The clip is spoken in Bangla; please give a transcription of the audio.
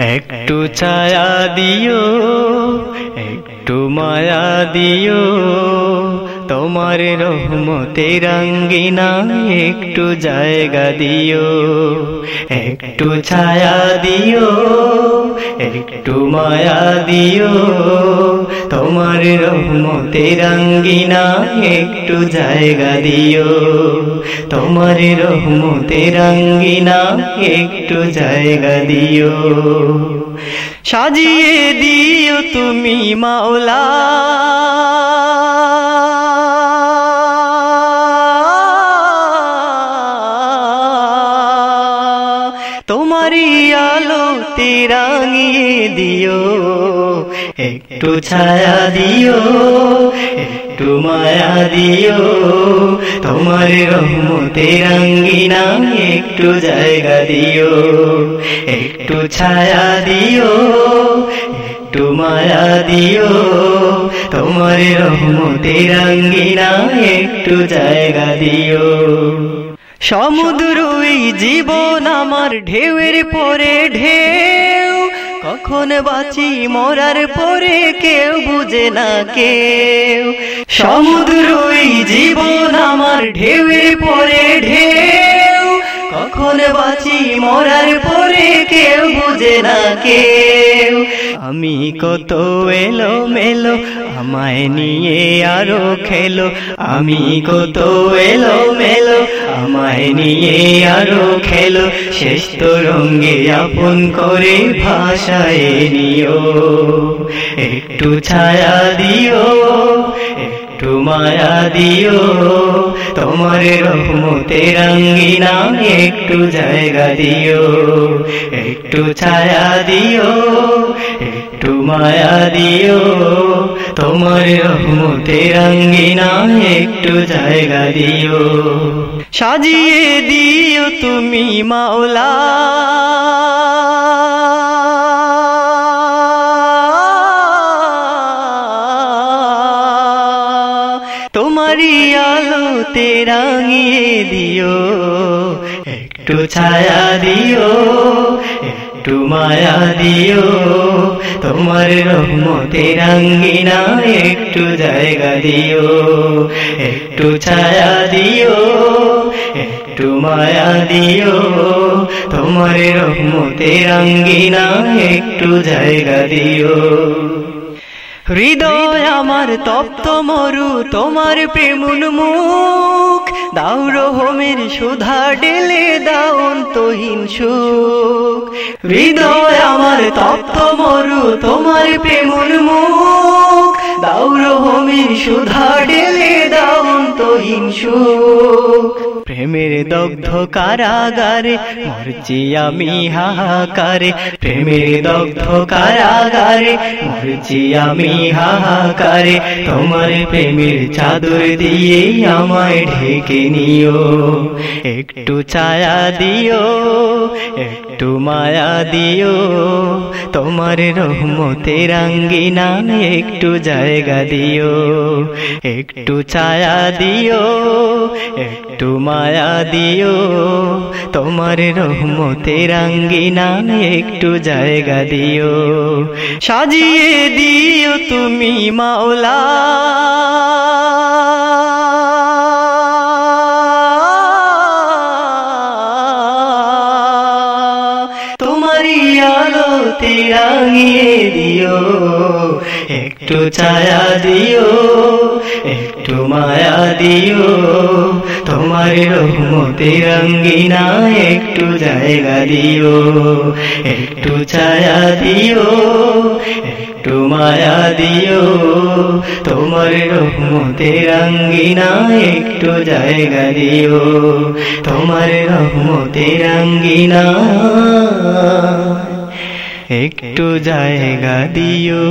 একটু ছায়া দিও, একটু মায়া দিও। তোমার রহমতে রঙ্গিনা একটু জায়গা দিও, একটু ছায়া দিও, একটু মায়া দিও। তোমার রহমতে রঙ্গিনা একটু জায়গা দিও। তোমার রহমতে রঙ্গিনা একটু জায়গা দিও। সাজিয়ে দিও তুমি মাওলা। তোমারই আলো তিরাঙিয়ে দিও, একটু ছায়া দিও, একটু মায়া দিও। তোমার রহমতে রঙ্গিনা একটু জায়গা দিও, একটু ছায়া দিও, একটু মায়া দিও। তোমার রহমতে রঙ্গিনা একটু জায়গা দিও। সমুদ্র এই জীবন আমার ঢেউয়ের পরে ঢেউ। কখন বাঁচি মরার পরে কেউ বুঝে না কেউ। সমুদ্র এই জীবন আমার ঢেউয়ের পরে ঢেউ। কখন বাঁচি মরার পরে কেউ বুঝে না কেউ। আমি কত এলো মেলো আমায় নিয়ে আরও খেলো। আমি কত এলো মেলো আমায় নিয়ে আরও খেলো। শেষ তরঙ্গে রঙ্গে আপন করে ভাষায় নিও। একটু ছায়া দিও, একটু মায়া দিও। তোমার রহমতে রঙ্গিনা একটু জায়গা দিও, একটু ছায়া দিও, একটু মায়া দিও। তোমার রহমতে রঙ্গিনা একটু জায়গা দিও। সাজিয়ে দিও তুমি মাওলা। আলোতে রাঙিয়ে দিও। একটু ছায়া দিও, একটু মায়া দিও। তোমার রহমতে রঙ্গিনা একটু জায়গা দিও। একটু ছায়া দিও, একটু মায়া দিও। তোমার রহমতে রঙ্গিনা একটু জায়গা দিও। হৃদয় আমার তপ্ত মরু, তোমার প্রেমুন মুখ দাও রহমের সুধা ডেলে দাও অন্তহীন সুখ। হৃদয় আমার তপ্ত মরু, তোমার প্রেমুন মুখ। দাও রহমের সুধা ডেলে দাও অন্তহীন সুখ। প্রেমের দগ্ধ কারাগারে, মরছি আমি হাহাকারে। প্রেমের দগ্ধ কারাগারে, মরছি আমি হাহাকারে। তোমার প্রেমের চাদর দিয়ে আমায় ঢেকে নিও। একটু ছায়া দিও, একটু মায়া দিও। তোমার রহমতে রঙ্গিনা একটু জায়গা দিও। একটু ছায়া দিও, একটু মায়া দিও। তোমার রহমতে রঙ্গিনা একটু জায়গা দিও। সাজিয়ে দিও তুমি মাওলা। তোমারই আলোতে রাঙিয়ে দিও। একটু ছায়া দিও, একটু মায়া দিও। তোমার রহমতে রঙ্গিনা একটু জায়গা দিও, একটু ছায়া দিও, একটু মায়া দিও। তোমার রহমতে রঙ্গিনা একটু জায়গা দিও, তোমার রহমতে রঙ্গিনা। একটু জায়গা দিও